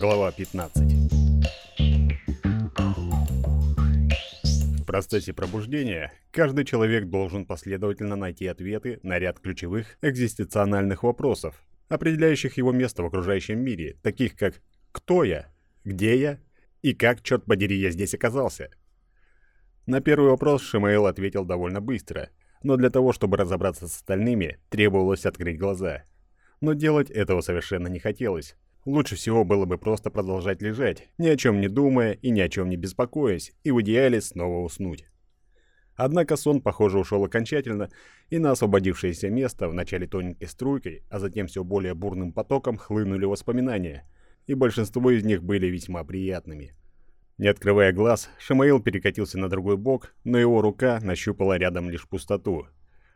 Глава 15 В процессе пробуждения каждый человек должен последовательно найти ответы на ряд ключевых экзистенциональных вопросов, определяющих его место в окружающем мире, таких как «Кто я?», «Где я?» и «Как, черт подери, я здесь оказался?». На первый вопрос Шимаэл ответил довольно быстро, но для того, чтобы разобраться с остальными, требовалось открыть глаза. Но делать этого совершенно не хотелось. Лучше всего было бы просто продолжать лежать, ни о чем не думая и ни о чем не беспокоясь, и в идеале снова уснуть. Однако сон, похоже, ушел окончательно, и на освободившееся место вначале тоненькой струйкой, а затем все более бурным потоком хлынули воспоминания, и большинство из них были весьма приятными. Не открывая глаз, Шамаил перекатился на другой бок, но его рука нащупала рядом лишь пустоту.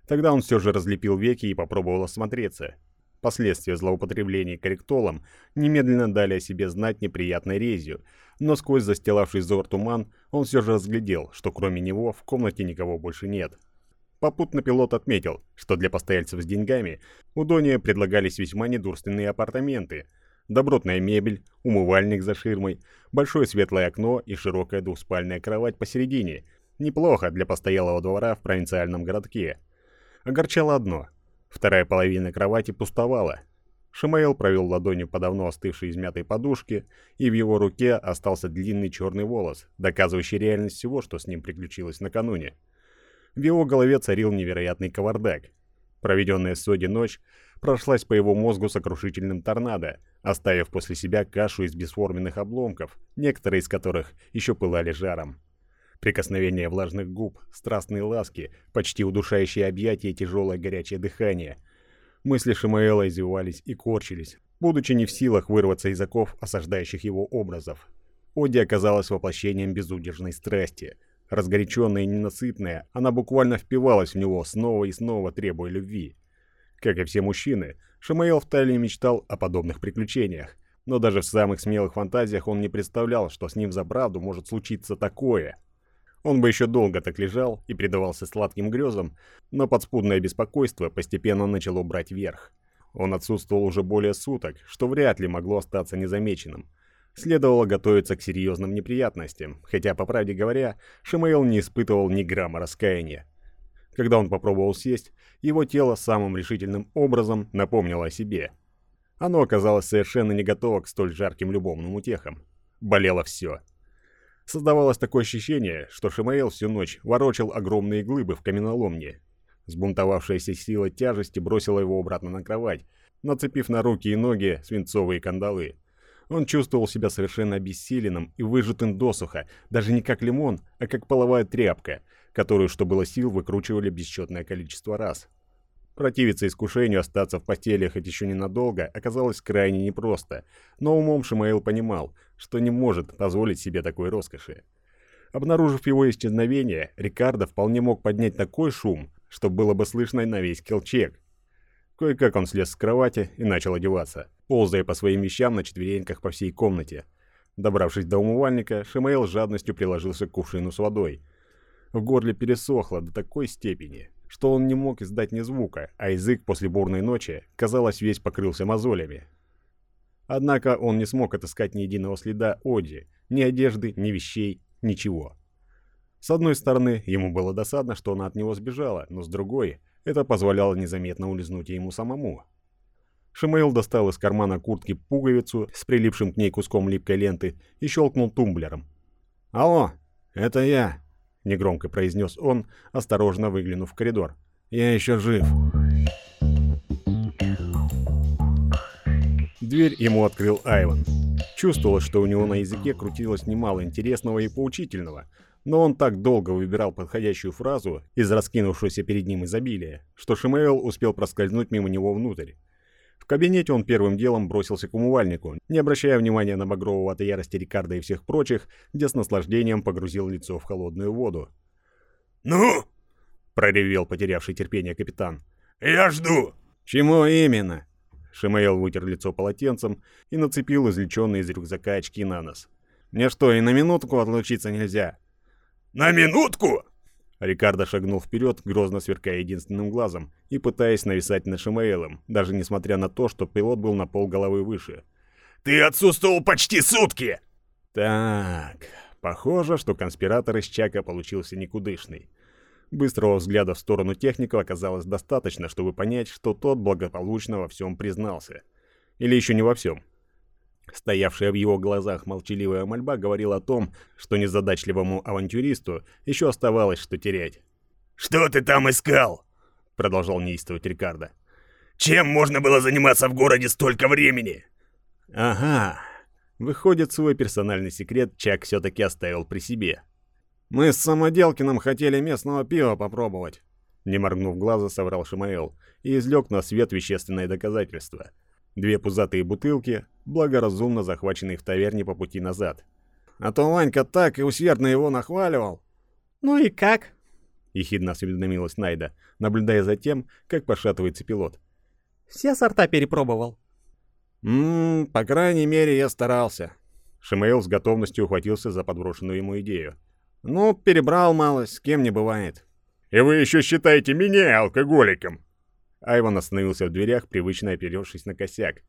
Тогда он все же разлепил веки и попробовал осмотреться – Последствия злоупотребления корректолом немедленно дали о себе знать неприятной резью, но сквозь застилавший взор туман он все же разглядел, что кроме него в комнате никого больше нет. Попутно пилот отметил, что для постояльцев с деньгами у Дония предлагались весьма недурственные апартаменты, добротная мебель, умывальник за ширмой, большое светлое окно и широкая двухспальная кровать посередине. Неплохо для постоялого двора в провинциальном городке. Огорчало одно – Вторая половина кровати пустовала. Шамаэл провел ладонью по давно остывшей измятой подушке, и в его руке остался длинный черный волос, доказывающий реальность всего, что с ним приключилось накануне. В его голове царил невероятный кавардак. Проведенная с Соди ночь прошлась по его мозгу сокрушительным торнадо, оставив после себя кашу из бесформенных обломков, некоторые из которых еще пылали жаром. Прикосновение влажных губ, страстные ласки, почти удушающие объятия и тяжелое горячее дыхание. Мысли Шимаэла извивались и корчились, будучи не в силах вырваться из оков осаждающих его образов. Оди оказалась воплощением безудержной страсти. Разгоряченная и ненасытная, она буквально впивалась в него, снова и снова требуя любви. Как и все мужчины, Шамаэл втайне мечтал о подобных приключениях. Но даже в самых смелых фантазиях он не представлял, что с ним за правду может случиться такое – он бы еще долго так лежал и предавался сладким грезам, но подспудное беспокойство постепенно начало брать верх. Он отсутствовал уже более суток, что вряд ли могло остаться незамеченным. Следовало готовиться к серьезным неприятностям, хотя, по правде говоря, Шимаэл не испытывал ни грамма раскаяния. Когда он попробовал сесть, его тело самым решительным образом напомнило о себе. Оно оказалось совершенно не готово к столь жарким любовным утехам. Болело все – Создавалось такое ощущение, что Шимаэл всю ночь ворочал огромные глыбы в каменоломне. Сбунтовавшаяся сила тяжести бросила его обратно на кровать, нацепив на руки и ноги свинцовые кандалы. Он чувствовал себя совершенно обессиленным и выжатым досуха, даже не как лимон, а как половая тряпка, которую, что было сил, выкручивали бесчетное количество раз. Противиться искушению остаться в постели хоть еще ненадолго оказалось крайне непросто, но умом Шимаэл понимал, что не может позволить себе такой роскоши. Обнаружив его исчезновение, Рикардо вполне мог поднять такой шум, что было бы слышно на весь Келчек. Кое-как он слез с кровати и начал одеваться, ползая по своим вещам на четвереньках по всей комнате. Добравшись до умывальника, Шимаэл жадностью приложился к кувшину с водой. В горле пересохло до такой степени, что он не мог издать ни звука, а язык после бурной ночи, казалось, весь покрылся мозолями. Однако он не смог отыскать ни единого следа Оди, ни одежды, ни вещей, ничего. С одной стороны, ему было досадно, что она от него сбежала, но с другой, это позволяло незаметно улизнуть ему самому. Шимейл достал из кармана куртки пуговицу с прилипшим к ней куском липкой ленты и щелкнул тумблером. «Алло, это я!» — негромко произнес он, осторожно выглянув в коридор. «Я еще жив». Дверь ему открыл Айван. Чувствовалось, что у него на языке крутилось немало интересного и поучительного, но он так долго выбирал подходящую фразу из раскинувшегося перед ним изобилия, что Шимейл успел проскользнуть мимо него внутрь. В кабинете он первым делом бросился к умывальнику, не обращая внимания на багрового от ярости Рикардо и всех прочих, где с наслаждением погрузил лицо в холодную воду. «Ну?» — проревел потерявший терпение капитан. «Я жду!» «Чему именно?» Шимаэл вытер лицо полотенцем и нацепил извлеченные из рюкзака очки на нос. «Мне что, и на минутку отлучиться нельзя?» «На минутку?» Рикардо шагнул вперед, грозно сверкая единственным глазом, и пытаясь нависать над Шимаэлом, даже несмотря на то, что пилот был на пол головы выше. Ты отсутствовал почти сутки!» Так, похоже, что конспиратор из Чака получился никудышный. Быстрого взгляда в сторону техника оказалось достаточно, чтобы понять, что тот благополучно во всем признался. Или еще не во всем. Стоявшая в его глазах молчаливая мольба говорила о том, что незадачливому авантюристу еще оставалось что терять. «Что ты там искал?» — продолжал неистовать Рикардо. «Чем можно было заниматься в городе столько времени?» «Ага. Выходит, свой персональный секрет Чак все-таки оставил при себе. Мы с Самоделкиным хотели местного пива попробовать». Не моргнув глаза, соврал Шимаэл и излег на свет вещественное доказательство — Две пузатые бутылки, благоразумно захваченные в таверне по пути назад. А то Ванька так и усердно его нахваливал. «Ну и как?» — ехидно осведомилась Найда, наблюдая за тем, как пошатывается пилот. «Все сорта перепробовал?» «Ммм, по крайней мере, я старался». Шимейл с готовностью ухватился за подброшенную ему идею. «Ну, перебрал малость, с кем не бывает». «И вы еще считаете меня алкоголиком?» Айван остановился в дверях, привычно оперевшись на косяк.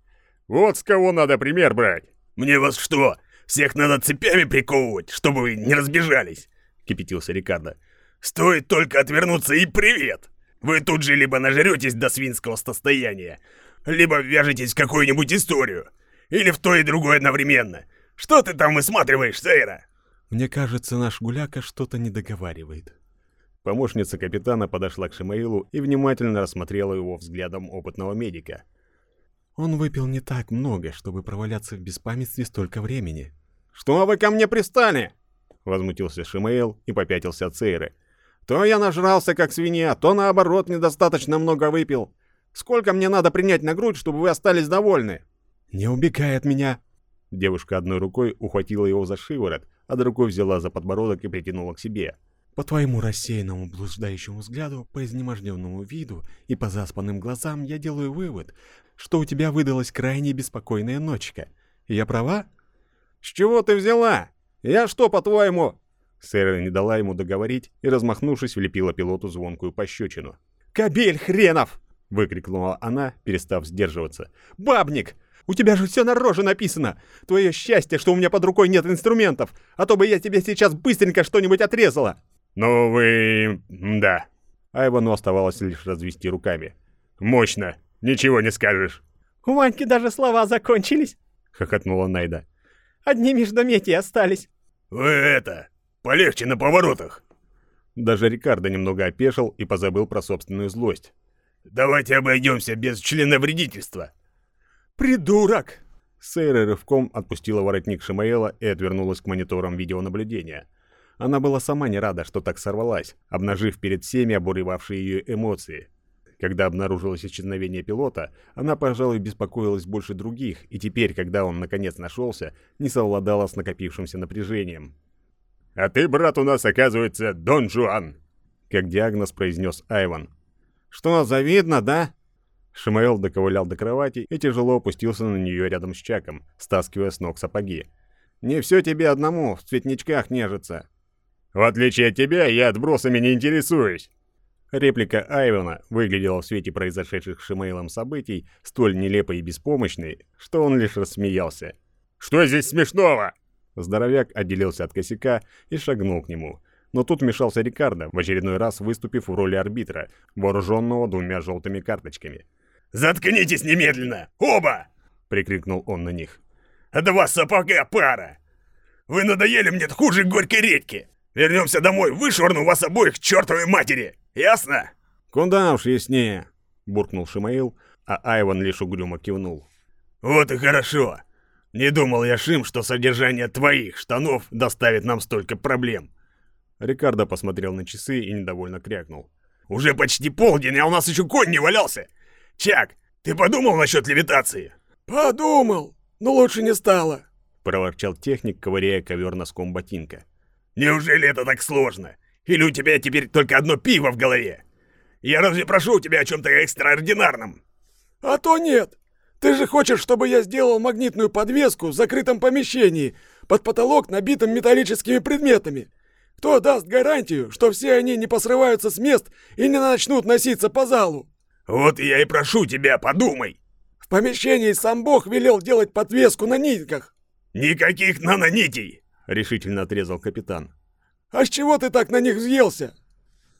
«Вот с кого надо пример брать!» «Мне вас что, всех надо цепями приковывать, чтобы вы не разбежались?» — кипятился Рикардо. «Стоит только отвернуться и привет! Вы тут же либо нажретесь до свинского состояния, либо вяжетесь в какую-нибудь историю, или в то и другое одновременно. Что ты там высматриваешь, Сейра?» «Мне кажется, наш гуляка что-то не договаривает», Помощница капитана подошла к Шимаилу и внимательно рассмотрела его взглядом опытного медика. Он выпил не так много, чтобы проваляться в беспамятстве столько времени. «Что вы ко мне пристали?» Возмутился Шимаил и попятился от Сейры. «То я нажрался, как свинья, то наоборот недостаточно много выпил. Сколько мне надо принять на грудь, чтобы вы остались довольны?» «Не убегай от меня!» Девушка одной рукой ухватила его за шиворот, а другой взяла за подбородок и притянула к себе. По твоему рассеянному блуждающему взгляду, по изнеможденному виду и по заспанным глазам я делаю вывод, что у тебя выдалась крайне беспокойная ночка. Я права? С чего ты взяла? Я что, по-твоему? Сэра не дала ему договорить и, размахнувшись, влепила пилоту звонкую пощечину. «Кобель хренов!» — выкрикнула она, перестав сдерживаться. «Бабник! У тебя же все на роже написано! Твое счастье, что у меня под рукой нет инструментов, а то бы я тебе сейчас быстренько что-нибудь отрезала!» «Ну вы... да». Айвану оставалось лишь развести руками. «Мощно. Ничего не скажешь». «У Ваньки даже слова закончились», — хохотнула Найда. «Одни междометия остались». «Вы это... полегче на поворотах». Даже Рикардо немного опешил и позабыл про собственную злость. «Давайте обойдемся без членовредительства». «Придурок!» Сейра рывком отпустила воротник Шимаэла и отвернулась к мониторам видеонаблюдения. Она была сама не рада, что так сорвалась, обнажив перед всеми обуревавшие ее эмоции. Когда обнаружилось исчезновение пилота, она, пожалуй, беспокоилась больше других, и теперь, когда он наконец нашелся, не совладала с накопившимся напряжением. «А ты, брат, у нас, оказывается, Дон Жуан!» Как диагноз произнес Айван. «Что, завидно, да?» Шимаэл доковылял до кровати и тяжело опустился на нее рядом с Чаком, стаскивая с ног сапоги. «Не все тебе одному в цветничках нежиться. В отличие от тебя, я отбросами не интересуюсь. Реплика Айвана выглядела в свете произошедших с Шимейлом событий столь нелепой и беспомощной, что он лишь рассмеялся. «Что здесь смешного?» Здоровяк отделился от косяка и шагнул к нему. Но тут вмешался Рикардо, в очередной раз выступив в роли арбитра, вооруженного двумя желтыми карточками. «Заткнитесь немедленно! Оба!» — прикрикнул он на них. «Два сапога пара! Вы надоели мне хуже горькой редьки! Вернемся домой, вышвырну вас обоих к чертовой матери! Ясно?» «Куда уж яснее!» — буркнул Шимаил, а Айван лишь угрюмо кивнул. «Вот и хорошо. Не думал я, Шим, что содержание твоих штанов доставит нам столько проблем». Рикардо посмотрел на часы и недовольно крякнул. «Уже почти полдень, а у нас еще конь не валялся! Чак, ты подумал насчет левитации?» «Подумал, но лучше не стало», — проворчал техник, ковыряя ковер носком ботинка. Неужели это так сложно? Или у тебя теперь только одно пиво в голове? Я разве прошу у тебя о чем-то экстраординарном? А то нет. Ты же хочешь, чтобы я сделал магнитную подвеску в закрытом помещении, под потолок, набитым металлическими предметами. Кто даст гарантию, что все они не посрываются с мест и не начнут носиться по залу? Вот я и прошу тебя, подумай. В помещении сам Бог велел делать подвеску на нитках. Никаких нанонитей! Решительно отрезал капитан. А с чего ты так на них взъелся?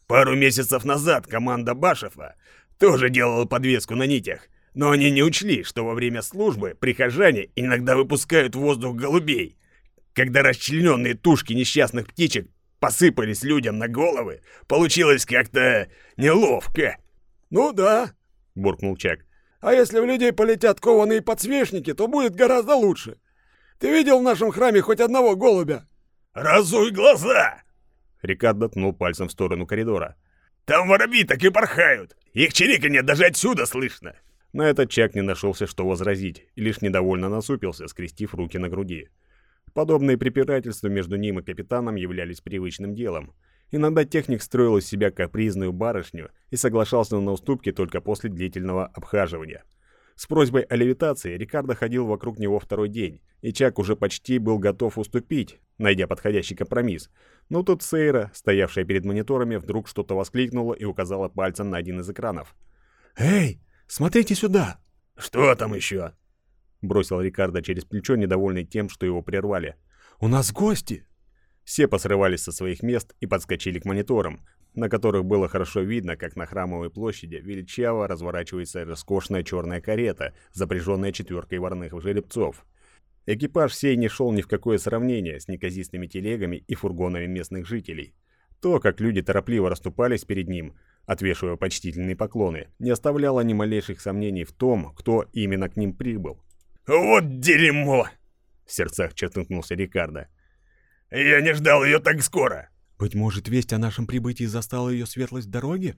Пару месяцев назад команда Башефа тоже делала подвеску на нитях, но они не учли, что во время службы прихожане иногда выпускают в воздух голубей. Когда расчлененные тушки несчастных птичек посыпались людям на головы, получилось как-то неловко. Ну да, буркнул Чак. А если в людей полетят кованые подсвечники, то будет гораздо лучше. Ты видел в нашем храме хоть одного голубя? Разуй глаза! Рикардо ткнул пальцем в сторону коридора. Там воробьи так и порхают. Их чириканье даже отсюда слышно. На этот Чак не нашелся, что возразить, и лишь недовольно насупился, скрестив руки на груди. Подобные препирательства между ним и капитаном являлись привычным делом. Иногда техник строил из себя капризную барышню и соглашался на уступки только после длительного обхаживания. С просьбой о левитации Рикардо ходил вокруг него второй день, и Чак уже почти был готов уступить, найдя подходящий компромисс. Но тут Сейра, стоявшая перед мониторами, вдруг что-то воскликнула и указала пальцем на один из экранов. «Эй, смотрите сюда!» «Что там еще?» Бросил Рикардо через плечо, недовольный тем, что его прервали. «У нас гости!» Все посрывались со своих мест и подскочили к мониторам, на которых было хорошо видно, как на Храмовой площади величаво разворачивается роскошная черная карета, запряженная четверкой вороных жеребцов. Экипаж сей не шел ни в какое сравнение с неказистыми телегами и фургонами местных жителей. То, как люди торопливо расступались перед ним, отвешивая почтительные поклоны, не оставляло ни малейших сомнений в том, кто именно к ним прибыл. «Вот дерьмо!» — в сердцах чертыхнулся Рикардо. «Я не ждал ее так скоро!» «Быть может, весть о нашем прибытии застала ее светлость в дороге?»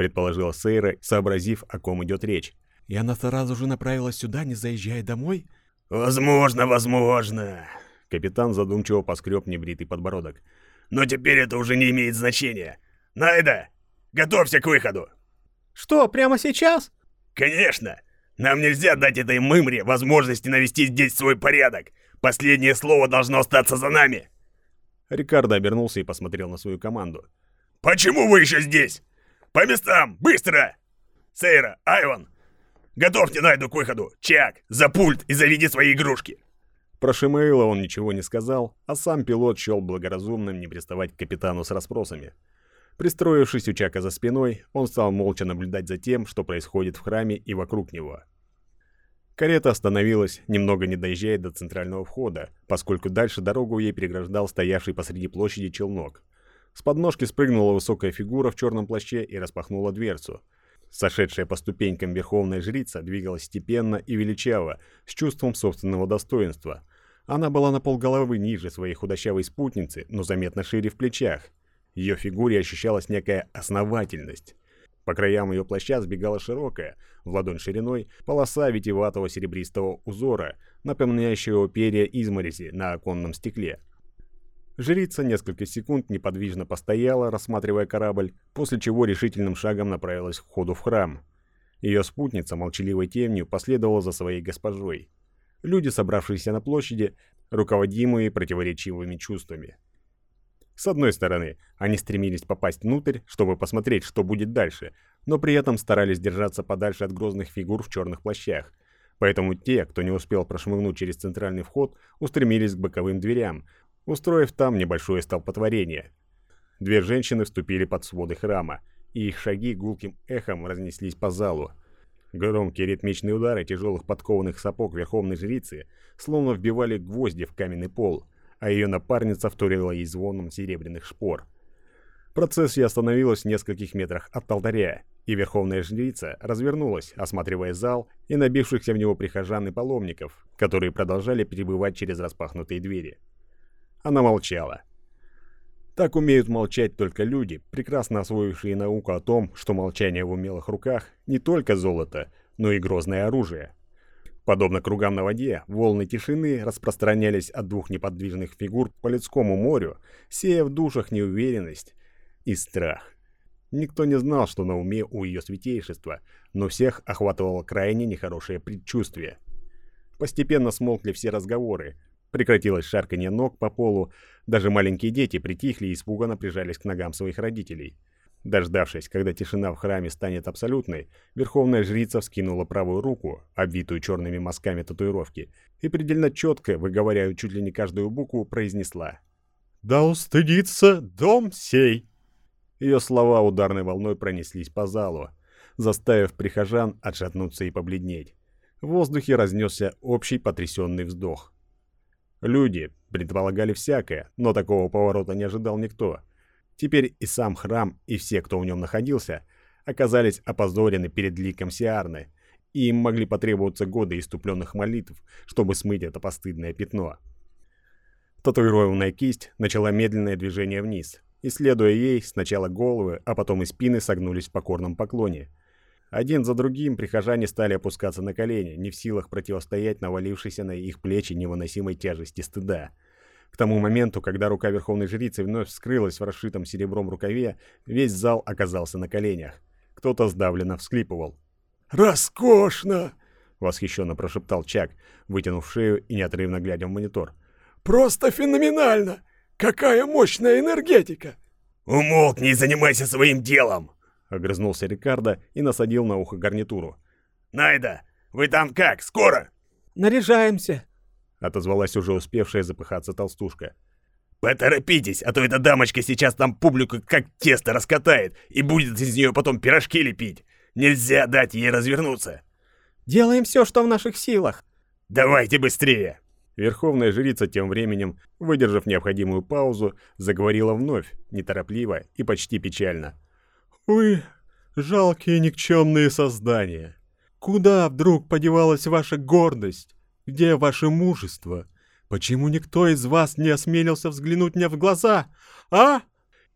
предположила Сейра, сообразив, о ком идет речь. «И она сразу же направилась сюда, не заезжая домой?» «Возможно, возможно!» Капитан задумчиво поскреб небритый подбородок. «Но теперь это уже не имеет значения. Найда, готовься к выходу!» «Что, прямо сейчас?» «Конечно! Нам нельзя дать этой мымре возможности навести здесь свой порядок. Последнее слово должно остаться за нами. Рикардо обернулся и посмотрел на свою команду. Почему вы еще здесь? По местам, быстро! Сейра, Айван, готовьте Найду к выходу. Чак, за пульт и заведи свои игрушки. Про Шимаила он ничего не сказал, а сам пилот счел благоразумным не приставать к капитану с расспросами. Пристроившись у Чака за спиной, он стал молча наблюдать за тем, что происходит в храме и вокруг него. Карета остановилась, немного не доезжая до центрального входа, поскольку дальше дорогу ей переграждал стоявший посреди площади челнок. С подножки спрыгнула высокая фигура в черном плаще и распахнула дверцу. Сошедшая по ступенькам верховная жрица двигалась степенно и величаво, с чувством собственного достоинства. Она была на полголовы ниже своей худощавой спутницы, но заметно шире в плечах. Ее фигуре ощущалась некая основательность. По краям ее плаща сбегала широкая, в ладонь шириной, полоса витиеватого серебристого узора, напоминающего перья изморози на оконном стекле. Жрица несколько секунд неподвижно постояла, рассматривая корабль, после чего решительным шагом направилась к входу в храм. Ее спутница молчаливой темнью последовала за своей госпожой. Люди, собравшиеся на площади, руководимые противоречивыми чувствами. С одной стороны, они стремились попасть внутрь, чтобы посмотреть, что будет дальше, но при этом старались держаться подальше от грозных фигур в черных плащах. Поэтому те, кто не успел прошмыгнуть через центральный вход, устремились к боковым дверям, устроив там небольшое столпотворение. Две женщины вступили под своды храма, и их шаги гулким эхом разнеслись по залу. Громкие ритмичные удары тяжелых подкованных сапог верховной жрицы словно вбивали гвозди в каменный пол – а ее напарница вторила ей звоном серебряных шпор. Процессия остановилась в нескольких метрах от алтаря, и верховная жрица развернулась, осматривая зал и набившихся в него прихожан и паломников, которые продолжали перебывать через распахнутые двери. Она молчала. Так умеют молчать только люди, прекрасно освоившие науку о том, что молчание в умелых руках не только золото, но и грозное оружие. Подобно кругам на воде, волны тишины распространялись от двух неподвижных фигур по людскому морю, сея в душах неуверенность и страх. Никто не знал, что на уме у ее святейшества, но всех охватывало крайне нехорошее предчувствие. Постепенно смолкли все разговоры, прекратилось шарканье ног по полу, даже маленькие дети притихли и испуганно прижались к ногам своих родителей. Дождавшись, когда тишина в храме станет абсолютной, верховная жрица вскинула правую руку, обвитую черными мазками татуировки, и предельно четко, выговаривая чуть ли не каждую букву, произнесла «Да устыдится дом сей!» Ее слова ударной волной пронеслись по залу, заставив прихожан отшатнуться и побледнеть. В воздухе разнесся общий потрясенный вздох. Люди предполагали всякое, но такого поворота не ожидал никто. Теперь и сам храм, и все, кто в нем находился, оказались опозорены перед ликом Сиарны, и им могли потребоваться годы иступленных молитв, чтобы смыть это постыдное пятно. Татуированная кисть начала медленное движение вниз, и, следуя ей, сначала головы, а потом и спины согнулись в покорном поклоне. Один за другим прихожане стали опускаться на колени, не в силах противостоять навалившейся на их плечи невыносимой тяжести стыда. К тому моменту, когда рука Верховной Жрицы вновь вскрылась в расшитом серебром рукаве, весь зал оказался на коленях. Кто-то сдавленно всклипывал. «Роскошно!» — восхищенно прошептал Чак, вытянув шею и неотрывно глядя в монитор. «Просто феноменально! Какая мощная энергетика!» «Умолкни и занимайся своим делом!» — огрызнулся Рикардо и насадил на ухо гарнитуру. «Найда, вы там как? Скоро?» «Наряжаемся!» — отозвалась уже успевшая запыхаться толстушка. «Поторопитесь, а то эта дамочка сейчас там публику как тесто раскатает и будет из нее потом пирожки лепить. Нельзя дать ей развернуться!» «Делаем все, что в наших силах!» «Давайте быстрее!» Верховная жрица тем временем, выдержав необходимую паузу, заговорила вновь, неторопливо и почти печально. «Вы жалкие никчемные создания! Куда вдруг подевалась ваша гордость? Где ваше мужество? Почему никто из вас не осмелился взглянуть мне в глаза? А?»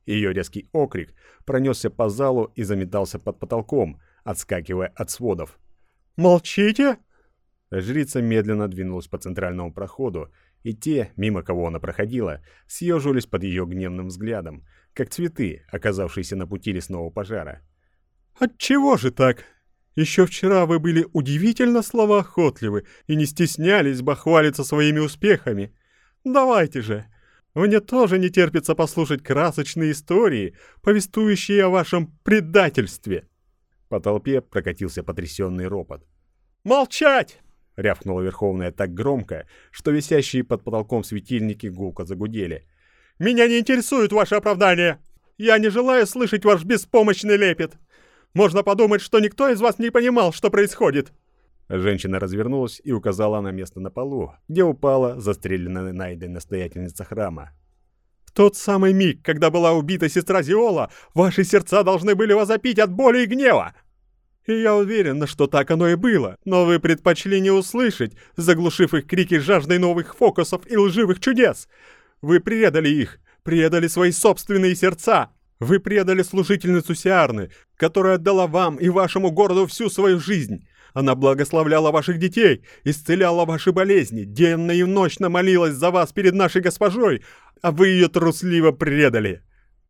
Ее резкий окрик пронесся по залу и заметался под потолком, отскакивая от сводов. «Молчите?» Жрица медленно двинулась по центральному проходу, и те, мимо кого она проходила, съежились под ее гневным взглядом, как цветы, оказавшиеся на пути лесного пожара. «Отчего же так? Еще вчера вы были удивительно словоохотливы и не стеснялись бахвалиться своими успехами. Давайте же! Мне тоже не терпится послушать красочные истории, повествующие о вашем предательстве!» По толпе прокатился потрясенный ропот. «Молчать!» — рявкнула Верховная так громко, что висящие под потолком светильники гулко загудели. «Меня не интересует ваше оправдание! Я не желаю слышать ваш беспомощный лепет! Можно подумать, что никто из вас не понимал, что происходит!» Женщина развернулась и указала на место на полу, где упала застреленная Найдой настоятельница храма. «В тот самый миг, когда была убита сестра Зиола, ваши сердца должны были возопить от боли и гнева! И я уверена, что так оно и было, но вы предпочли не услышать, заглушив их крики жаждой новых фокусов и лживых чудес. Вы предали их, предали свои собственные сердца. Вы предали служительницу Сиарны, которая отдала вам и вашему городу всю свою жизнь. Она благословляла ваших детей, исцеляла ваши болезни, денно и ночно молилась за вас перед нашей госпожой, а вы ее трусливо предали.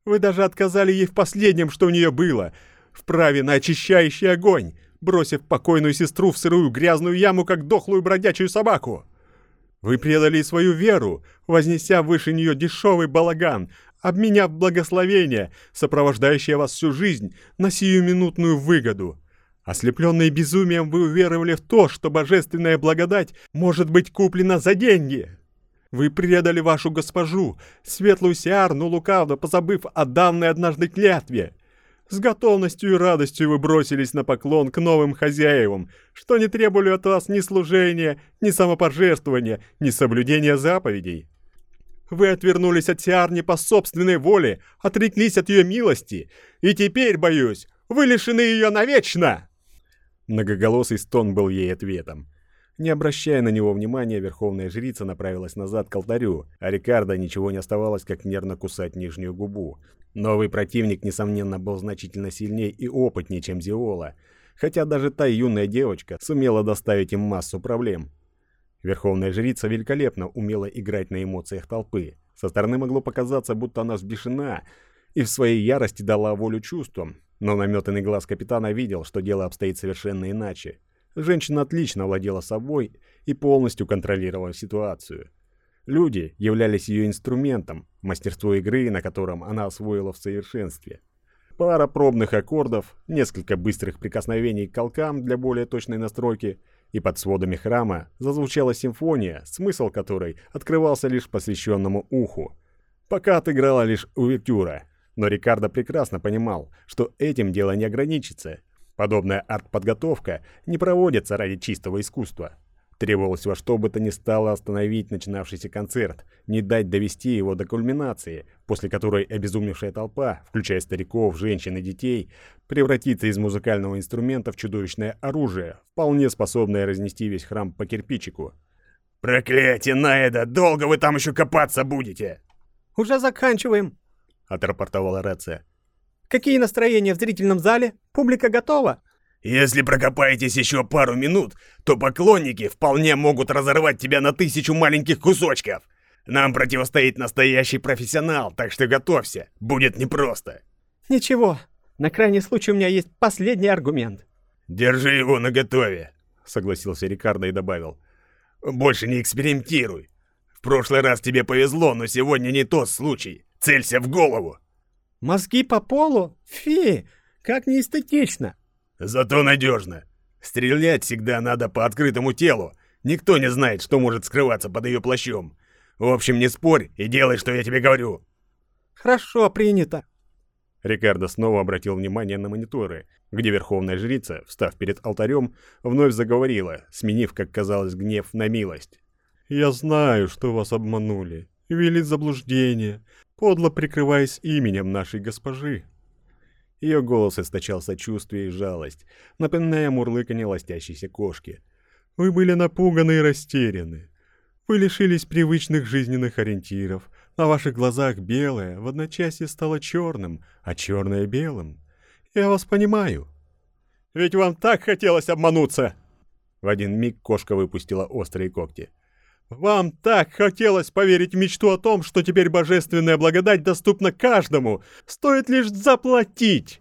Вы даже отказали ей в последнем, что у нее было — вправе на очищающий огонь, бросив покойную сестру в сырую грязную яму, как дохлую бродячую собаку. Вы предали свою веру, вознеся выше нее дешевый балаган, обменяв благословение, сопровождающее вас всю жизнь, на сиюминутную выгоду. Ослепленные безумием вы уверовали в то, что божественная благодать может быть куплена за деньги. Вы предали вашу госпожу, светлую Сиарну лукавно позабыв о данной однажды клятве. С готовностью и радостью вы бросились на поклон к новым хозяевам, что не требовали от вас ни служения, ни самопожертвования, ни соблюдения заповедей. Вы отвернулись от Сиарни по собственной воле, отреклись от ее милости, и теперь, боюсь, вы лишены ее навечно!» Многоголосый стон был ей ответом. Не обращая на него внимания, верховная жрица направилась назад к алтарю, а Рикардо ничего не оставалось, как нервно кусать нижнюю губу. Новый противник, несомненно, был значительно сильнее и опытнее, чем Зиола, хотя даже та юная девочка сумела доставить им массу проблем. Верховная жрица великолепно умела играть на эмоциях толпы. Со стороны могло показаться, будто она взбешена и в своей ярости дала волю чувствам, но наметанный глаз капитана видел, что дело обстоит совершенно иначе. Женщина отлично владела собой и полностью контролировала ситуацию. Люди являлись ее инструментом, мастерство игры, на котором она освоила в совершенстве. Пара пробных аккордов, несколько быстрых прикосновений к колкам для более точной настройки, и под сводами храма зазвучала симфония, смысл которой открывался лишь посвященному уху. Пока отыграла лишь увертюра, но Рикардо прекрасно понимал, что этим дело не ограничится. Подобная арт-подготовка не проводится ради чистого искусства. Требовалось во что бы то ни стало остановить начинавшийся концерт, не дать довести его до кульминации, после которой обезумевшая толпа, включая стариков, женщин и детей, превратится из музыкального инструмента в чудовищное оружие, вполне способное разнести весь храм по кирпичику. «Проклятие, Наэда! Долго вы там еще копаться будете?» «Уже заканчиваем», — отрапортовала Реция. «Какие настроения в зрительном зале? Публика готова?» Если прокопаетесь еще пару минут, то поклонники вполне могут разорвать тебя на тысячу маленьких кусочков. Нам противостоит настоящий профессионал, так что готовься, будет непросто. Ничего, на крайний случай у меня есть последний аргумент. Держи его наготове, согласился Рикардо и добавил. Больше не экспериментируй. В прошлый раз тебе повезло, но сегодня не тот случай. Целься в голову. Мозги по полу? Фи, как неэстетично. Зато надежно. Стрелять всегда надо по открытому телу. Никто не знает, что может скрываться под ее плащом. В общем, не спорь и делай, что я тебе говорю. Хорошо, принято. Рикардо снова обратил внимание на мониторы, где верховная жрица, встав перед алтарем, вновь заговорила, сменив, как казалось, гнев на милость. «Я знаю, что вас обманули, вели заблуждение, подло прикрываясь именем нашей госпожи. Ее голос источал сочувствие и жалость, напоминая мурлыканье ластящейся кошки. «Вы были напуганы и растеряны. Вы лишились привычных жизненных ориентиров. На ваших глазах белое в одночасье стало черным, а черное — белым. Я вас понимаю. Ведь вам так хотелось обмануться!» В один миг кошка выпустила острые когти. Вам так хотелось поверить в мечту о том, что теперь божественная благодать доступна каждому. Стоит лишь заплатить.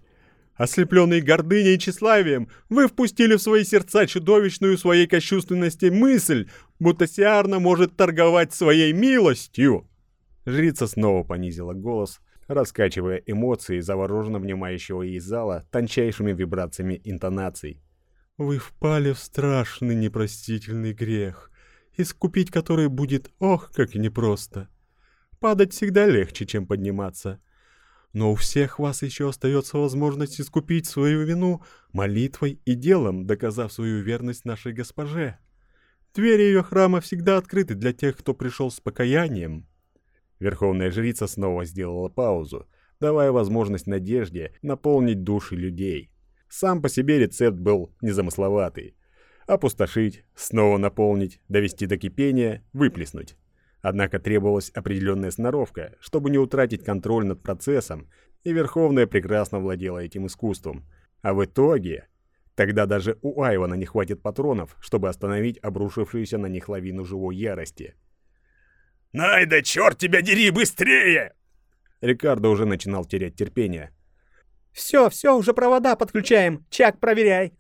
Ослепленные гордыней и тщеславием, вы впустили в свои сердца чудовищную своей кощунственности мысль, будто Сиарна может торговать своей милостью. Жрица снова понизила голос, раскачивая эмоции завороженно внимающего ей зала тончайшими вибрациями интонаций. «Вы впали в страшный непростительный грех искупить который будет ох, как непросто. Падать всегда легче, чем подниматься. Но у всех вас еще остается возможность искупить свою вину молитвой и делом, доказав свою верность нашей госпоже. Двери ее храма всегда открыты для тех, кто пришел с покаянием. Верховная жрица снова сделала паузу, давая возможность надежде наполнить души людей. Сам по себе рецепт был незамысловатый опустошить, снова наполнить, довести до кипения, выплеснуть. Однако требовалась определенная сноровка, чтобы не утратить контроль над процессом, и Верховная прекрасно владела этим искусством. А в итоге... Тогда даже у Айвана не хватит патронов, чтобы остановить обрушившуюся на них лавину живой ярости. «Найда, черт тебя дери, быстрее!» Рикардо уже начинал терять терпение. «Все, все, уже провода подключаем. Чак, проверяй!»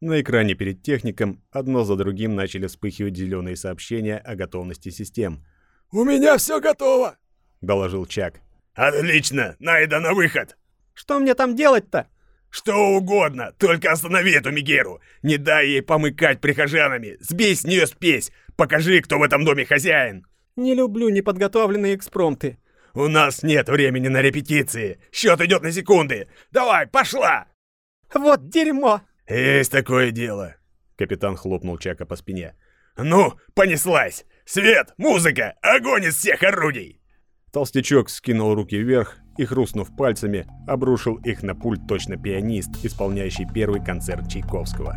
На экране перед техником одно за другим начали вспыхивать зеленые сообщения о готовности систем. «У меня все готово!» — доложил Чак. «Отлично! Найда на выход!» «Что мне там делать-то?» «Что угодно, только останови эту Мигеру! Не дай ей помыкать прихожанами! Сбей с нее спесь! Покажи, кто в этом доме хозяин!» «Не люблю неподготовленные экспромты!» «У нас нет времени на репетиции! Счет идет на секунды! Давай, пошла!» «Вот дерьмо!» «Есть такое дело!» Капитан хлопнул Чака по спине. «Ну, понеслась! Свет, музыка, огонь из всех орудий!» Толстячок скинул руки вверх и, хрустнув пальцами, обрушил их на пульт точно пианист, исполняющий первый концерт Чайковского.